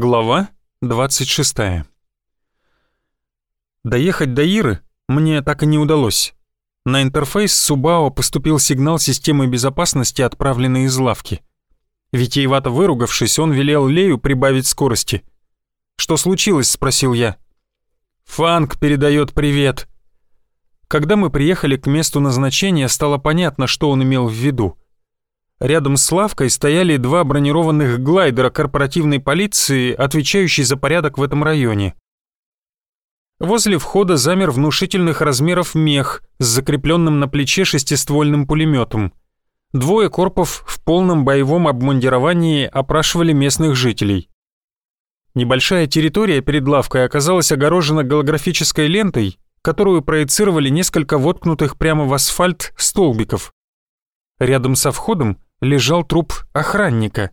Глава 26 Доехать до Иры мне так и не удалось. На интерфейс Субао поступил сигнал системы безопасности, отправленный из лавки. Витиевато выругавшись, он велел Лею прибавить скорости. «Что случилось?» — спросил я. «Фанк передает привет». Когда мы приехали к месту назначения, стало понятно, что он имел в виду. Рядом с лавкой стояли два бронированных глайдера корпоративной полиции, отвечающей за порядок в этом районе. Возле входа замер внушительных размеров мех с закрепленным на плече шестиствольным пулеметом. Двое корпов в полном боевом обмундировании опрашивали местных жителей. Небольшая территория перед лавкой оказалась огорожена голографической лентой, которую проецировали несколько воткнутых прямо в асфальт столбиков. Рядом со входом лежал труп охранника,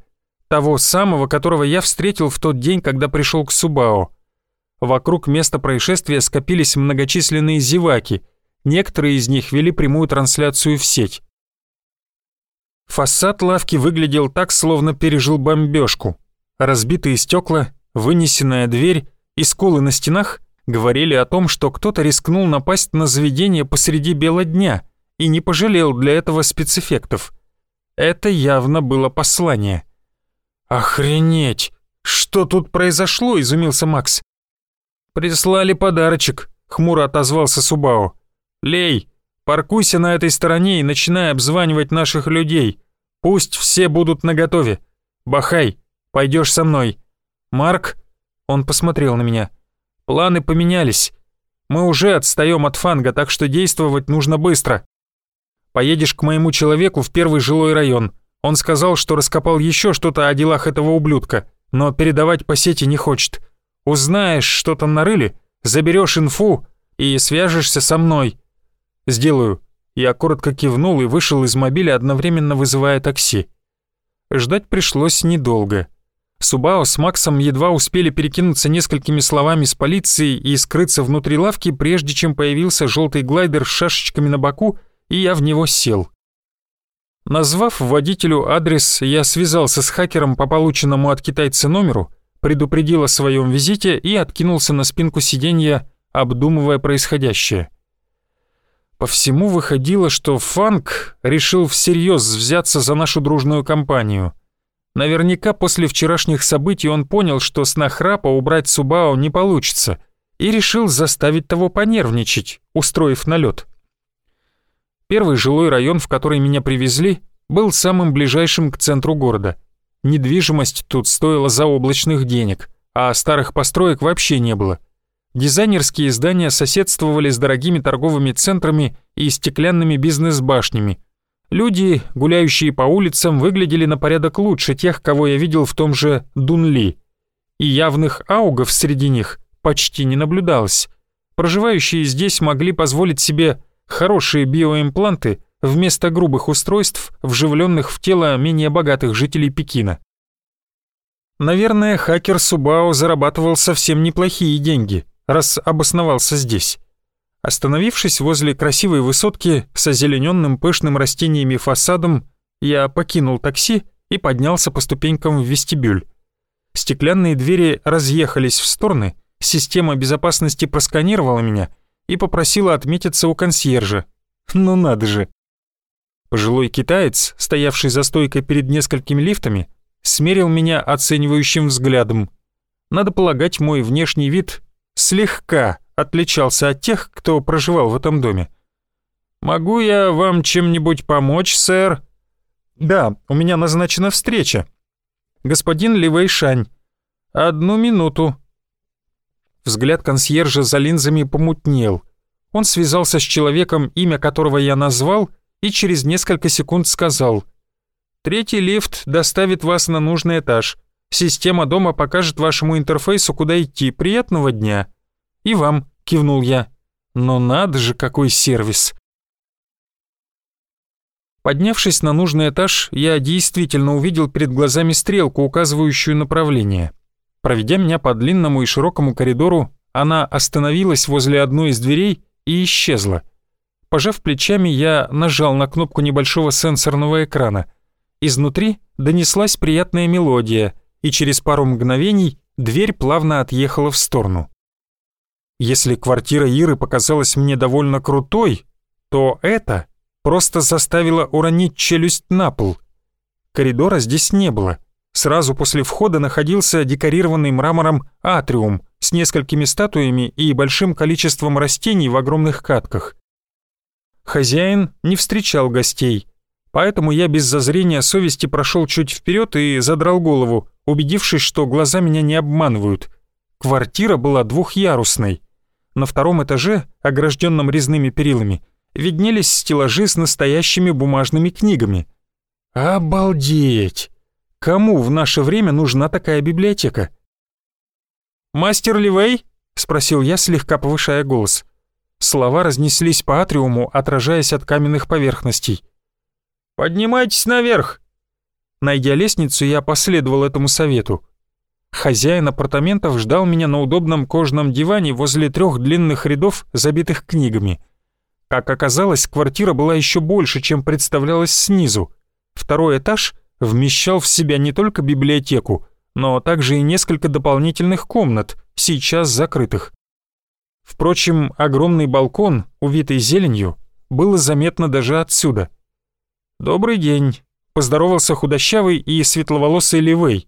того самого, которого я встретил в тот день, когда пришел к Субао. Вокруг места происшествия скопились многочисленные зеваки, некоторые из них вели прямую трансляцию в сеть. Фасад лавки выглядел так, словно пережил бомбежку. Разбитые стекла, вынесенная дверь и скулы на стенах говорили о том, что кто-то рискнул напасть на заведение посреди бела дня и не пожалел для этого спецэффектов. Это явно было послание. «Охренеть! Что тут произошло?» – изумился Макс. «Прислали подарочек», — хмуро отозвался Субао. «Лей, паркуйся на этой стороне и начинай обзванивать наших людей. Пусть все будут наготове. Бахай, пойдешь со мной. Марк...» Он посмотрел на меня. «Планы поменялись. Мы уже отстаем от фанга, так что действовать нужно быстро. Поедешь к моему человеку в первый жилой район. Он сказал, что раскопал еще что-то о делах этого ублюдка, но передавать по сети не хочет. Узнаешь, что там нарыли, заберешь инфу и свяжешься со мной. Сделаю. Я коротко кивнул и вышел из мобиля, одновременно вызывая такси. Ждать пришлось недолго. Субао с Максом едва успели перекинуться несколькими словами с полицией и скрыться внутри лавки, прежде чем появился желтый глайдер с шашечками на боку, и я в него сел. Назвав водителю адрес, я связался с хакером по полученному от китайца номеру предупредил о своем визите и откинулся на спинку сиденья, обдумывая происходящее. По всему выходило, что Фанк решил всерьез взяться за нашу дружную компанию. Наверняка после вчерашних событий он понял, что с нахрапа убрать Субао не получится, и решил заставить того понервничать, устроив налет. Первый жилой район, в который меня привезли, был самым ближайшим к центру города. Недвижимость тут стоила заоблачных денег, а старых построек вообще не было. Дизайнерские здания соседствовали с дорогими торговыми центрами и стеклянными бизнес-башнями. Люди, гуляющие по улицам, выглядели на порядок лучше тех, кого я видел в том же Дунли. И явных аугов среди них почти не наблюдалось. Проживающие здесь могли позволить себе хорошие биоимпланты вместо грубых устройств, вживленных в тело менее богатых жителей Пекина. Наверное, хакер Субао зарабатывал совсем неплохие деньги, раз обосновался здесь. Остановившись возле красивой высотки с озелененным пышным растениями фасадом, я покинул такси и поднялся по ступенькам в вестибюль. Стеклянные двери разъехались в стороны, система безопасности просканировала меня и попросила отметиться у консьержа. Ну надо же, Пожилой китаец, стоявший за стойкой перед несколькими лифтами, смерил меня оценивающим взглядом. Надо полагать, мой внешний вид слегка отличался от тех, кто проживал в этом доме. «Могу я вам чем-нибудь помочь, сэр?» «Да, у меня назначена встреча». «Господин Ливей Шань». «Одну минуту». Взгляд консьержа за линзами помутнел. Он связался с человеком, имя которого я назвал, и через несколько секунд сказал «Третий лифт доставит вас на нужный этаж. Система дома покажет вашему интерфейсу, куда идти. Приятного дня!» «И вам», — кивнул я. «Но надо же, какой сервис!» Поднявшись на нужный этаж, я действительно увидел перед глазами стрелку, указывающую направление. Проведя меня по длинному и широкому коридору, она остановилась возле одной из дверей и исчезла — Пожав плечами, я нажал на кнопку небольшого сенсорного экрана. Изнутри донеслась приятная мелодия, и через пару мгновений дверь плавно отъехала в сторону. Если квартира Иры показалась мне довольно крутой, то это просто заставило уронить челюсть на пол. Коридора здесь не было. Сразу после входа находился декорированный мрамором атриум с несколькими статуями и большим количеством растений в огромных катках. Хозяин не встречал гостей, поэтому я без зазрения совести прошел чуть вперед и задрал голову, убедившись, что глаза меня не обманывают. Квартира была двухъярусной. На втором этаже, огражденном резными перилами, виднелись стеллажи с настоящими бумажными книгами. Обалдеть! Кому в наше время нужна такая библиотека? «Мастер Ливей?» — спросил я, слегка повышая голос. Слова разнеслись по атриуму, отражаясь от каменных поверхностей. «Поднимайтесь наверх!» Найдя лестницу, я последовал этому совету. Хозяин апартаментов ждал меня на удобном кожаном диване возле трех длинных рядов, забитых книгами. Как оказалось, квартира была еще больше, чем представлялась снизу. Второй этаж вмещал в себя не только библиотеку, но также и несколько дополнительных комнат, сейчас закрытых. Впрочем, огромный балкон, увитый зеленью, было заметно даже отсюда. «Добрый день», — поздоровался худощавый и светловолосый Ливей.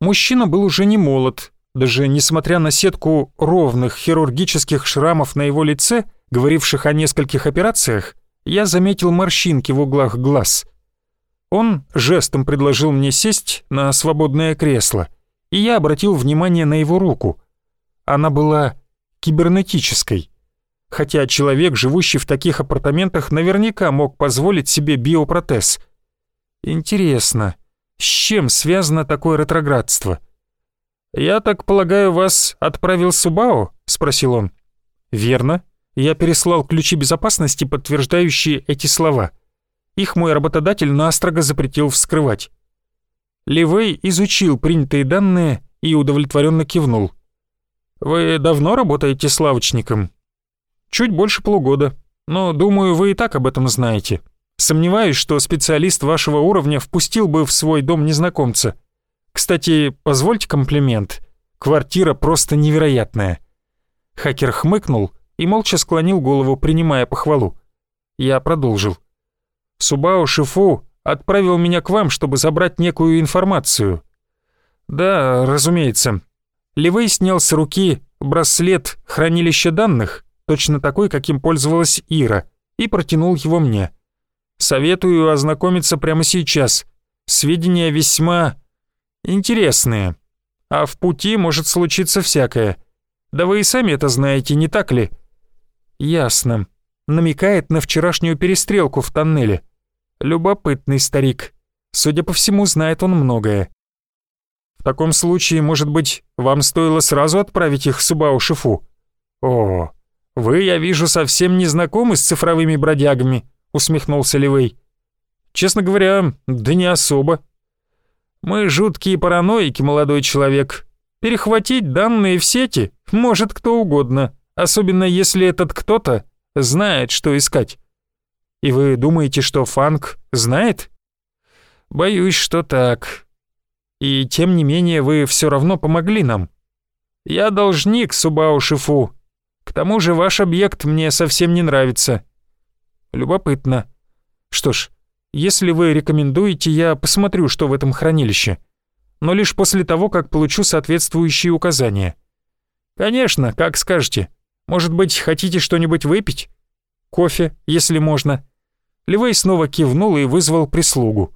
Мужчина был уже не молод, даже несмотря на сетку ровных хирургических шрамов на его лице, говоривших о нескольких операциях, я заметил морщинки в углах глаз. Он жестом предложил мне сесть на свободное кресло, и я обратил внимание на его руку. Она была кибернетической. Хотя человек, живущий в таких апартаментах, наверняка мог позволить себе биопротез. Интересно, с чем связано такое ретроградство? «Я так полагаю, вас отправил Субао?» — спросил он. «Верно. Я переслал ключи безопасности, подтверждающие эти слова. Их мой работодатель настрого запретил вскрывать». Ливей изучил принятые данные и удовлетворенно кивнул. «Вы давно работаете с лавочником?» «Чуть больше полугода, но, думаю, вы и так об этом знаете. Сомневаюсь, что специалист вашего уровня впустил бы в свой дом незнакомца. Кстати, позвольте комплимент. Квартира просто невероятная». Хакер хмыкнул и молча склонил голову, принимая похвалу. Я продолжил. «Субао Шифу отправил меня к вам, чтобы забрать некую информацию». «Да, разумеется. Ливей снял с руки браслет хранилища данных, точно такой, каким пользовалась Ира, и протянул его мне. «Советую ознакомиться прямо сейчас. Сведения весьма интересные. А в пути может случиться всякое. Да вы и сами это знаете, не так ли?» «Ясно. Намекает на вчерашнюю перестрелку в тоннеле. Любопытный старик. Судя по всему, знает он многое. В таком случае, может быть, вам стоило сразу отправить их Субау Шифу? О, вы, я вижу, совсем не знакомы с цифровыми бродягами, усмехнулся Ливей. Честно говоря, да не особо. Мы жуткие параноики, молодой человек. Перехватить данные в сети может кто угодно, особенно если этот кто-то знает, что искать. И вы думаете, что Фанк знает? Боюсь, что так. И тем не менее вы все равно помогли нам. Я должник Субао Шифу. К тому же ваш объект мне совсем не нравится. Любопытно. Что ж, если вы рекомендуете, я посмотрю, что в этом хранилище. Но лишь после того, как получу соответствующие указания. Конечно, как скажете. Может быть, хотите что-нибудь выпить? Кофе, если можно. Ливей снова кивнул и вызвал прислугу.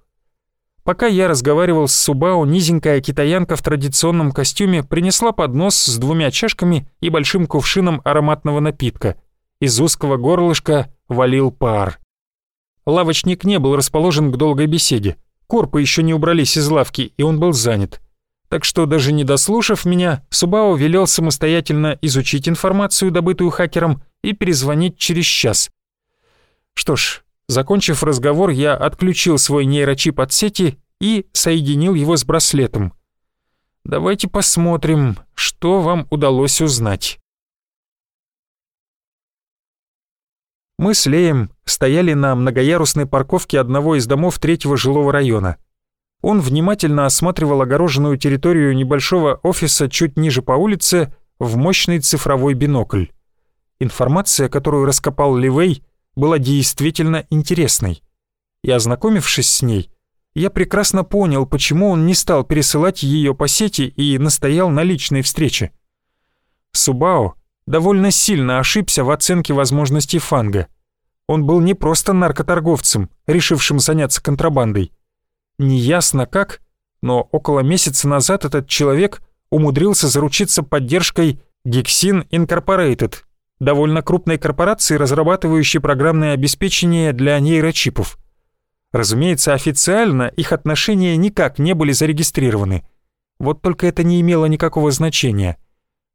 Пока я разговаривал с Субао, низенькая китаянка в традиционном костюме принесла поднос с двумя чашками и большим кувшином ароматного напитка. Из узкого горлышка валил пар. Лавочник не был расположен к долгой беседе. Корпы еще не убрались из лавки, и он был занят. Так что даже не дослушав меня, Субао велел самостоятельно изучить информацию, добытую хакером, и перезвонить через час. Что ж, Закончив разговор, я отключил свой нейрочип от сети и соединил его с браслетом. Давайте посмотрим, что вам удалось узнать. Мы с Леем стояли на многоярусной парковке одного из домов третьего жилого района. Он внимательно осматривал огороженную территорию небольшого офиса чуть ниже по улице в мощный цифровой бинокль. Информация, которую раскопал Ливей, была действительно интересной. И ознакомившись с ней, я прекрасно понял, почему он не стал пересылать ее по сети и настоял на личной встрече. Субао довольно сильно ошибся в оценке возможностей Фанга. Он был не просто наркоторговцем, решившим заняться контрабандой. Неясно как, но около месяца назад этот человек умудрился заручиться поддержкой Gexin Incorporated, довольно крупной корпорации, разрабатывающей программное обеспечение для нейрочипов. Разумеется, официально их отношения никак не были зарегистрированы. Вот только это не имело никакого значения.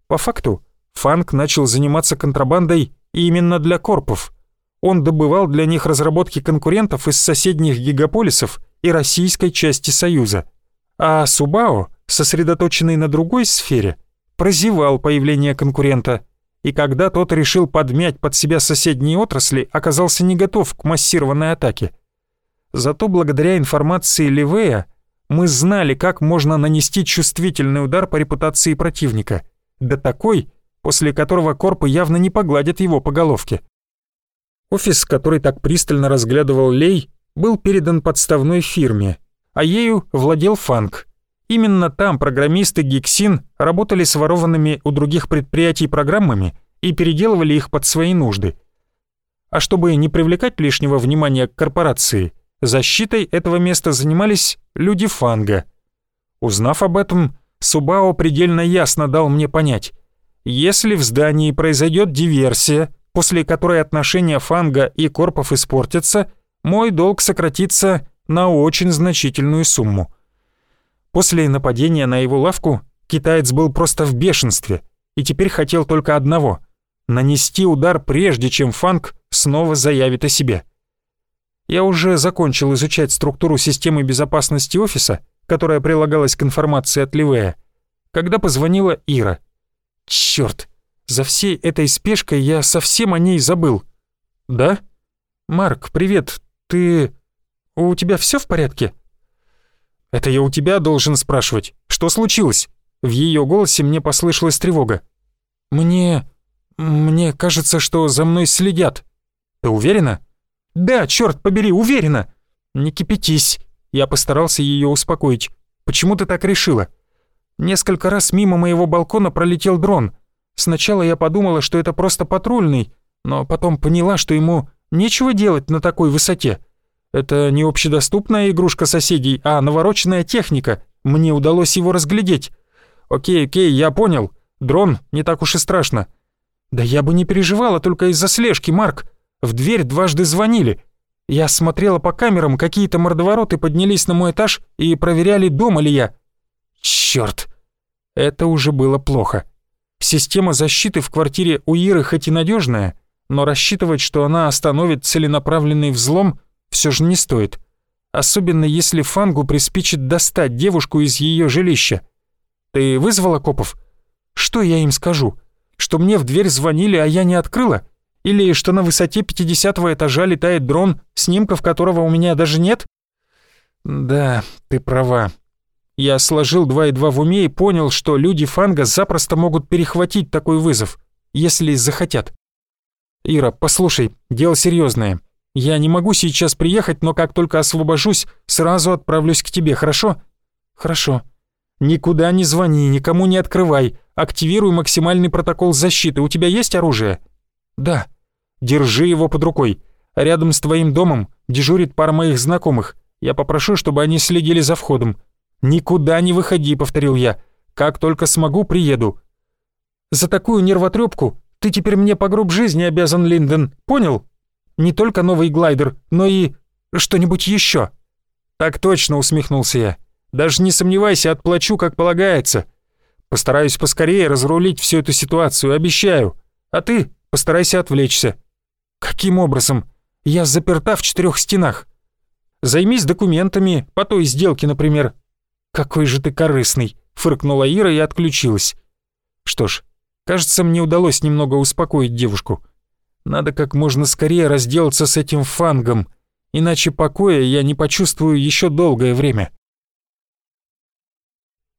По факту, Фанк начал заниматься контрабандой именно для корпов. Он добывал для них разработки конкурентов из соседних гигаполисов и российской части Союза. А Субао, сосредоточенный на другой сфере, прозевал появление конкурента – и когда тот решил подмять под себя соседние отрасли, оказался не готов к массированной атаке. Зато благодаря информации Ливея мы знали, как можно нанести чувствительный удар по репутации противника, да такой, после которого корпы явно не погладят его по головке. Офис, который так пристально разглядывал Лей, был передан подставной фирме, а ею владел Фанк. Именно там программисты Гексин работали с ворованными у других предприятий программами и переделывали их под свои нужды. А чтобы не привлекать лишнего внимания к корпорации, Защитой этого места занимались люди Фанга. Узнав об этом, Субао предельно ясно дал мне понять, если в здании произойдет диверсия, после которой отношения Фанга и Корпов испортятся, мой долг сократится на очень значительную сумму. После нападения на его лавку китаец был просто в бешенстве и теперь хотел только одного — нанести удар прежде, чем Фанг снова заявит о себе. Я уже закончил изучать структуру системы безопасности офиса, которая прилагалась к информации от Ливея, когда позвонила Ира. Чёрт, за всей этой спешкой я совсем о ней забыл. Да? Марк, привет. Ты... У тебя все в порядке? Это я у тебя должен спрашивать. Что случилось? В ее голосе мне послышалась тревога. Мне... Мне кажется, что за мной следят. Ты уверена? «Да, черт побери, уверена!» «Не кипятись!» Я постарался ее успокоить. «Почему ты так решила?» Несколько раз мимо моего балкона пролетел дрон. Сначала я подумала, что это просто патрульный, но потом поняла, что ему нечего делать на такой высоте. Это не общедоступная игрушка соседей, а навороченная техника. Мне удалось его разглядеть. Окей, окей, я понял. Дрон не так уж и страшно. Да я бы не переживала только из-за слежки, Марк. В дверь дважды звонили. Я смотрела по камерам, какие-то мордовороты поднялись на мой этаж и проверяли, дома ли я. Чёрт! Это уже было плохо. Система защиты в квартире у Иры хоть и надежная, но рассчитывать, что она остановит целенаправленный взлом, все же не стоит. Особенно если Фангу приспичит достать девушку из ее жилища. Ты вызвала копов? Что я им скажу? Что мне в дверь звонили, а я не открыла? Или что на высоте 50 этажа летает дрон, снимков которого у меня даже нет? Да, ты права. Я сложил два и два в уме и понял, что люди Фанга запросто могут перехватить такой вызов, если захотят. Ира, послушай, дело серьезное. Я не могу сейчас приехать, но как только освобожусь, сразу отправлюсь к тебе, хорошо? Хорошо. Никуда не звони, никому не открывай. Активируй максимальный протокол защиты. У тебя есть оружие? Да. Держи его под рукой. Рядом с твоим домом дежурит пара моих знакомых. Я попрошу, чтобы они следили за входом. Никуда не выходи, повторил я. Как только смогу, приеду. За такую нервотрепку ты теперь мне по гроб жизни обязан, Линден. Понял? Не только новый глайдер, но и что-нибудь еще. Так точно, усмехнулся я. Даже не сомневайся, отплачу, как полагается. Постараюсь поскорее разрулить всю эту ситуацию, обещаю. А ты постарайся отвлечься. «Каким образом? Я заперта в четырех стенах. Займись документами, по той сделке, например». «Какой же ты корыстный!» — фыркнула Ира и отключилась. Что ж, кажется, мне удалось немного успокоить девушку. Надо как можно скорее разделаться с этим фангом, иначе покоя я не почувствую еще долгое время.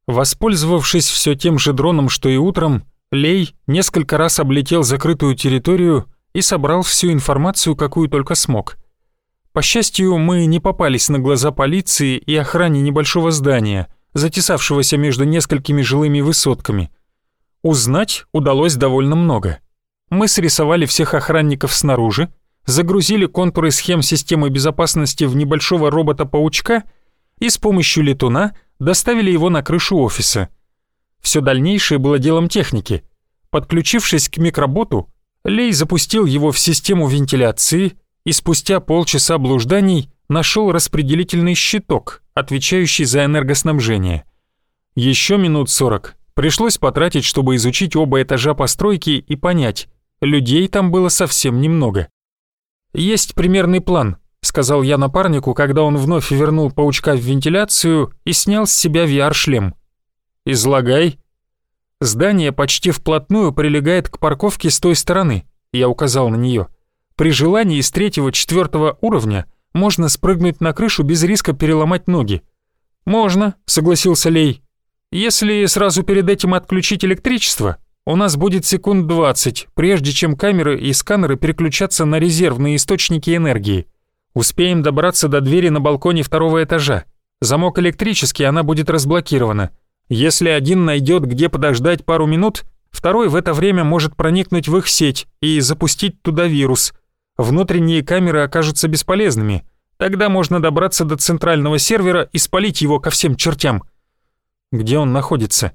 Воспользовавшись все тем же дроном, что и утром, Лей несколько раз облетел закрытую территорию и собрал всю информацию, какую только смог. По счастью, мы не попались на глаза полиции и охране небольшого здания, затесавшегося между несколькими жилыми высотками. Узнать удалось довольно много. Мы срисовали всех охранников снаружи, загрузили контуры схем системы безопасности в небольшого робота-паучка и с помощью летуна доставили его на крышу офиса. Все дальнейшее было делом техники. Подключившись к микроботу, Лей запустил его в систему вентиляции и спустя полчаса блужданий нашел распределительный щиток, отвечающий за энергоснабжение. Еще минут сорок пришлось потратить, чтобы изучить оба этажа постройки и понять, людей там было совсем немного. «Есть примерный план», — сказал я напарнику, когда он вновь вернул паучка в вентиляцию и снял с себя VR-шлем. «Излагай». Здание почти вплотную прилегает к парковке с той стороны, я указал на нее. При желании с третьего-четвертого уровня можно спрыгнуть на крышу без риска переломать ноги. «Можно», — согласился Лей. «Если сразу перед этим отключить электричество, у нас будет секунд 20, прежде чем камеры и сканеры переключатся на резервные источники энергии. Успеем добраться до двери на балконе второго этажа. Замок электрический, она будет разблокирована. Если один найдет, где подождать пару минут, второй в это время может проникнуть в их сеть и запустить туда вирус. Внутренние камеры окажутся бесполезными. Тогда можно добраться до центрального сервера и спалить его ко всем чертям. Где он находится?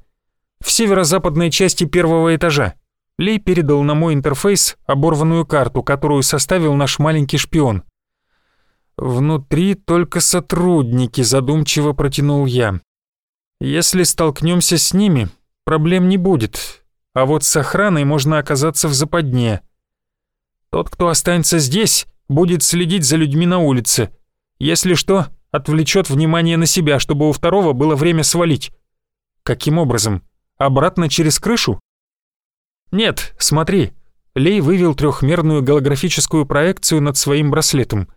в северо-западной части первого этажа. Лей передал на мой интерфейс оборванную карту, которую составил наш маленький шпион. «Внутри только сотрудники», — задумчиво протянул я. «Если столкнемся с ними, проблем не будет, а вот с охраной можно оказаться в западне. Тот, кто останется здесь, будет следить за людьми на улице. Если что, отвлечет внимание на себя, чтобы у второго было время свалить. Каким образом?» Обратно через крышу? Нет, смотри. Лей вывел трехмерную голографическую проекцию над своим браслетом.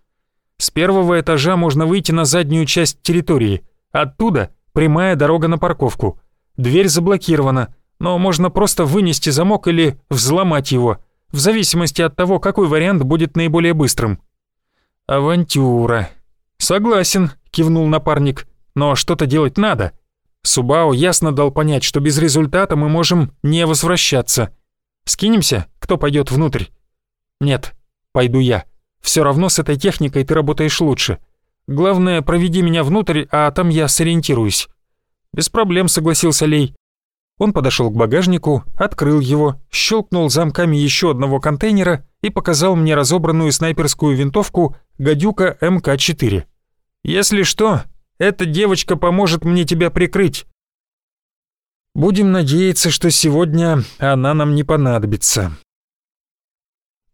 С первого этажа можно выйти на заднюю часть территории. Оттуда прямая дорога на парковку. Дверь заблокирована, но можно просто вынести замок или взломать его, в зависимости от того, какой вариант будет наиболее быстрым. «Авантюра». «Согласен», — кивнул напарник, — «но что-то делать надо». Субао ясно дал понять, что без результата мы можем не возвращаться. Скинемся, кто пойдет внутрь? Нет, пойду я. Все равно с этой техникой ты работаешь лучше. Главное, проведи меня внутрь, а там я сориентируюсь. Без проблем, согласился Лей. Он подошел к багажнику, открыл его, щелкнул замками еще одного контейнера и показал мне разобранную снайперскую винтовку «Гадюка МК-4». «Если что, эта девочка поможет мне тебя прикрыть. Будем надеяться, что сегодня она нам не понадобится.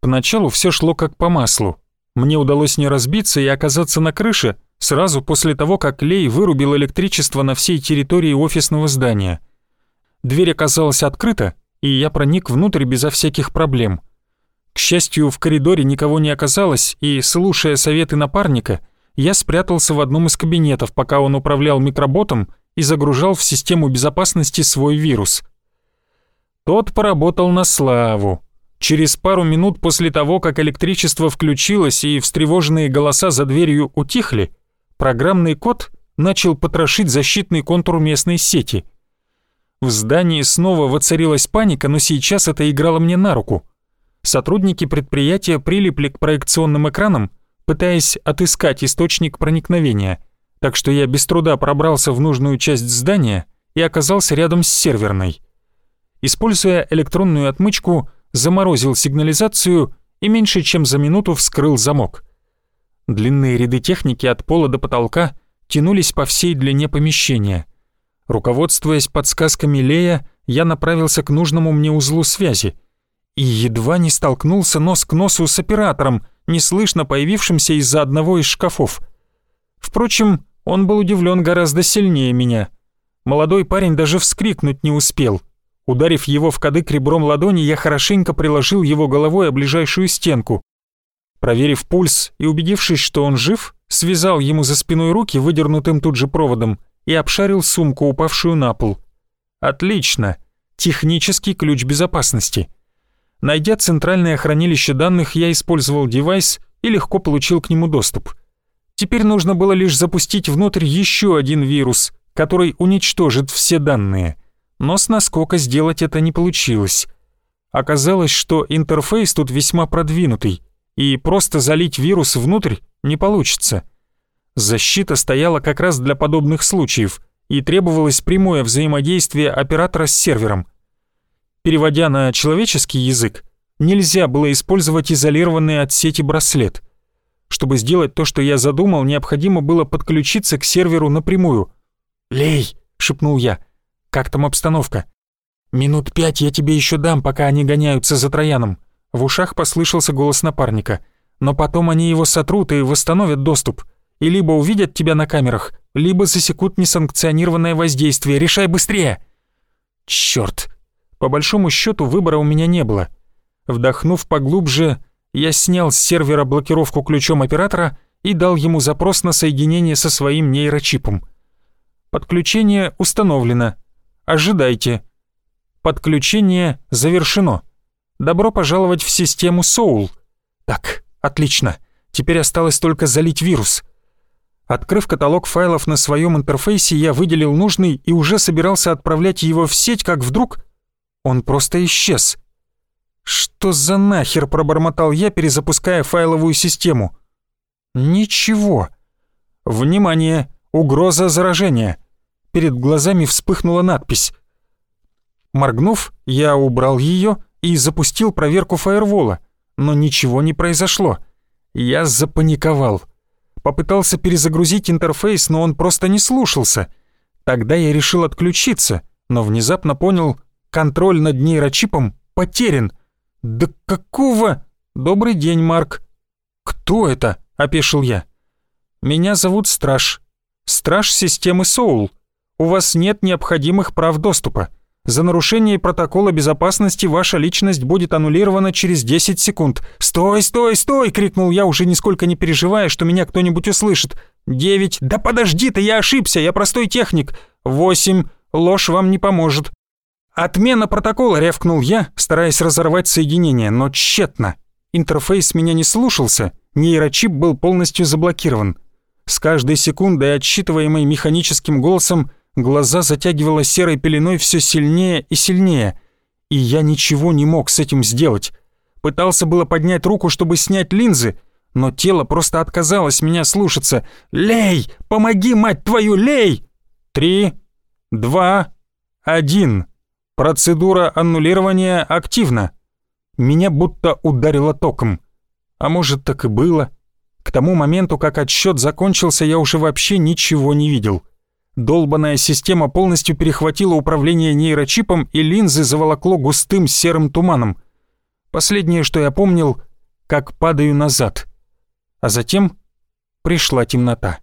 Поначалу все шло как по маслу. Мне удалось не разбиться и оказаться на крыше сразу после того, как Лей вырубил электричество на всей территории офисного здания. Дверь оказалась открыта, и я проник внутрь безо всяких проблем. К счастью, в коридоре никого не оказалось, и, слушая советы напарника, я спрятался в одном из кабинетов, пока он управлял микроботом и загружал в систему безопасности свой вирус. Тот поработал на славу. Через пару минут после того, как электричество включилось и встревоженные голоса за дверью утихли, программный код начал потрошить защитный контур местной сети. В здании снова воцарилась паника, но сейчас это играло мне на руку. Сотрудники предприятия прилипли к проекционным экранам, пытаясь отыскать источник проникновения, так что я без труда пробрался в нужную часть здания и оказался рядом с серверной. Используя электронную отмычку, заморозил сигнализацию и меньше чем за минуту вскрыл замок. Длинные ряды техники от пола до потолка тянулись по всей длине помещения. Руководствуясь подсказками Лея, я направился к нужному мне узлу связи и едва не столкнулся нос к носу с оператором, неслышно появившимся из-за одного из шкафов. Впрочем, он был удивлен гораздо сильнее меня. Молодой парень даже вскрикнуть не успел. Ударив его в кадык ребром ладони, я хорошенько приложил его головой о ближайшую стенку. Проверив пульс и убедившись, что он жив, связал ему за спиной руки выдернутым тут же проводом и обшарил сумку, упавшую на пол. Отлично. Технический ключ безопасности. Найдя центральное хранилище данных, я использовал девайс и легко получил к нему доступ. Теперь нужно было лишь запустить внутрь еще один вирус, который уничтожит все данные. Но с наскока сделать это не получилось. Оказалось, что интерфейс тут весьма продвинутый, и просто залить вирус внутрь не получится. Защита стояла как раз для подобных случаев, и требовалось прямое взаимодействие оператора с сервером. Переводя на человеческий язык, нельзя было использовать изолированный от сети браслет. Чтобы сделать то, что я задумал, необходимо было подключиться к серверу напрямую. «Лей!» — шепнул я. «Как там обстановка?» «Минут пять я тебе еще дам, пока они гоняются за Трояном». В ушах послышался голос напарника. «Но потом они его сотрут и восстановят доступ. И либо увидят тебя на камерах, либо засекут несанкционированное воздействие. Решай быстрее!» «Чёрт!» По большому счету выбора у меня не было. Вдохнув поглубже, я снял с сервера блокировку ключом оператора и дал ему запрос на соединение со своим нейрочипом. Подключение установлено. Ожидайте. Подключение завершено. Добро пожаловать в систему Soul. Так, отлично. Теперь осталось только залить вирус. Открыв каталог файлов на своем интерфейсе, я выделил нужный и уже собирался отправлять его в сеть, как вдруг он просто исчез. «Что за нахер?» — пробормотал я, перезапуская файловую систему. «Ничего. Внимание! Угроза заражения!» Перед глазами вспыхнула надпись. Моргнув, я убрал ее и запустил проверку фаервола, но ничего не произошло. Я запаниковал. Попытался перезагрузить интерфейс, но он просто не слушался. Тогда я решил отключиться, но внезапно понял, контроль над нейрочипом потерян. «Да какого...» «Добрый день, Марк». «Кто это?» — опешил я. «Меня зовут Страж. Страж системы Соул. У вас нет необходимых прав доступа. За нарушение протокола безопасности ваша личность будет аннулирована через 10 секунд. «Стой, стой, стой!» — крикнул я, уже нисколько не переживая, что меня кто-нибудь услышит. «Девять! Да подожди ты, я ошибся, я простой техник! Восемь! Ложь вам не поможет!» «Отмена протокола!» — рявкнул я, стараясь разорвать соединение, но тщетно. Интерфейс меня не слушался, нейрочип был полностью заблокирован. С каждой секундой, отсчитываемой механическим голосом, Глаза затягивало серой пеленой все сильнее и сильнее, и я ничего не мог с этим сделать. Пытался было поднять руку, чтобы снять линзы, но тело просто отказалось меня слушаться. «Лей! Помоги, мать твою, лей!» «Три, два, один. Процедура аннулирования активна». Меня будто ударило током. А может, так и было. К тому моменту, как отсчет закончился, я уже вообще ничего не видел. Долбанная система полностью перехватила управление нейрочипом и линзы заволокло густым серым туманом. Последнее, что я помнил, как падаю назад. А затем пришла темнота.